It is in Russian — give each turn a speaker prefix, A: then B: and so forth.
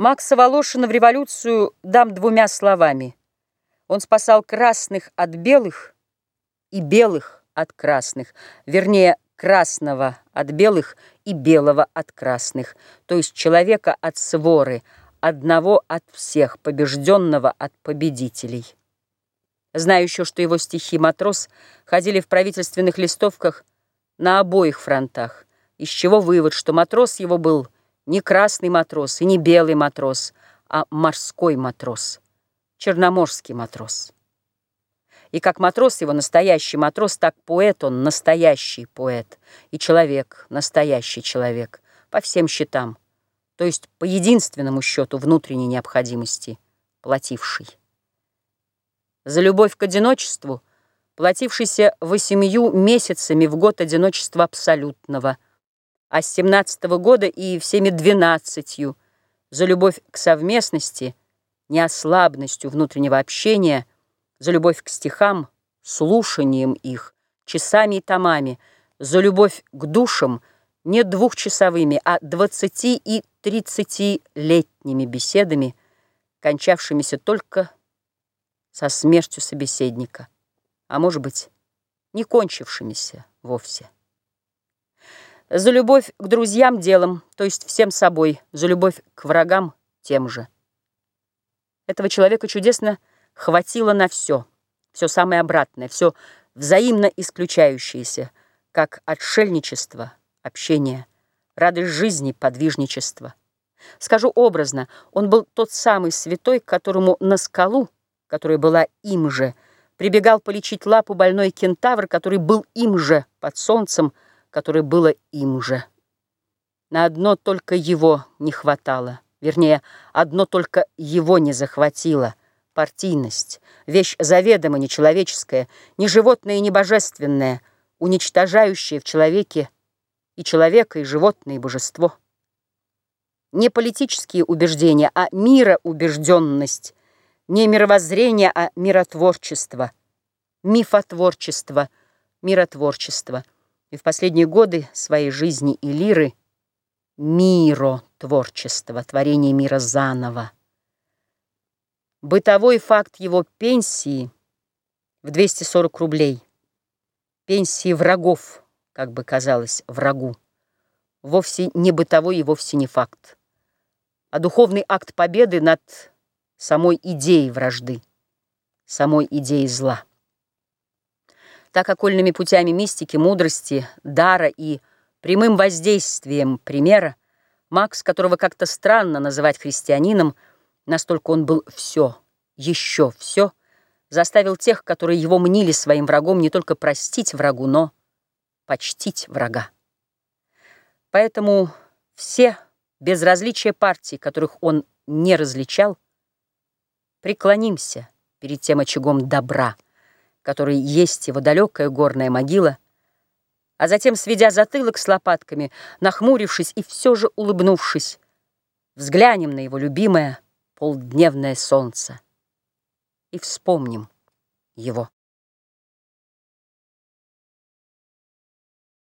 A: Макса Волошина в революцию дам двумя словами. Он спасал красных от белых и белых от красных, вернее, красного от белых и белого от красных, то есть человека от своры, одного от всех, побежденного от победителей. Знаю еще, что его стихи «Матрос» ходили в правительственных листовках на обоих фронтах, из чего вывод, что матрос его был – не красный матрос и не белый матрос, а морской матрос, черноморский матрос. И как матрос его настоящий матрос, так поэт он настоящий поэт, и человек настоящий человек, по всем счетам, то есть по единственному счету внутренней необходимости, плативший. За любовь к одиночеству, платившийся восемью месяцами в год одиночества абсолютного – а с семнадцатого года и всеми двенадцатью за любовь к совместности, неослабностью внутреннего общения, за любовь к стихам, слушанием их, часами и томами, за любовь к душам не двухчасовыми, а двадцати и тридцатилетними беседами, кончавшимися только со смертью собеседника, а может быть, не кончившимися вовсе. За любовь к друзьям делом, то есть всем собой, за любовь к врагам тем же. Этого человека чудесно хватило на все, все самое обратное, все взаимно исключающееся, как отшельничество, общение, радость жизни, подвижничество. Скажу образно, он был тот самый святой, к которому на скалу, которая была им же, прибегал полечить лапу больной кентавр, который был им же под солнцем, которое было им же. На одно только его не хватало, вернее, одно только его не захватило — партийность, вещь заведомо нечеловеческая, не животное и не божественное, уничтожающая в человеке и человека, и животное, и божество. Не политические убеждения, а мироубежденность, не мировоззрение, а миротворчество, мифотворчество, миротворчество — и в последние годы своей жизни и лиры миро творчество, творение мира заново. Бытовой факт его пенсии в 240 рублей, пенсии врагов, как бы казалось, врагу, вовсе не бытовой и вовсе не факт, а духовный акт победы над самой идеей вражды, самой идеей зла так окольными путями мистики, мудрости, дара и прямым воздействием примера, Макс, которого как-то странно называть христианином, настолько он был все, еще все, заставил тех, которые его мнили своим врагом, не только простить врагу, но почтить врага. Поэтому все, без различия партий, которых он не различал, преклонимся перед тем очагом добра, который есть его далекая горная могила, а затем, сведя затылок с лопатками, нахмурившись и все же улыбнувшись, взглянем на его любимое полдневное солнце и вспомним его.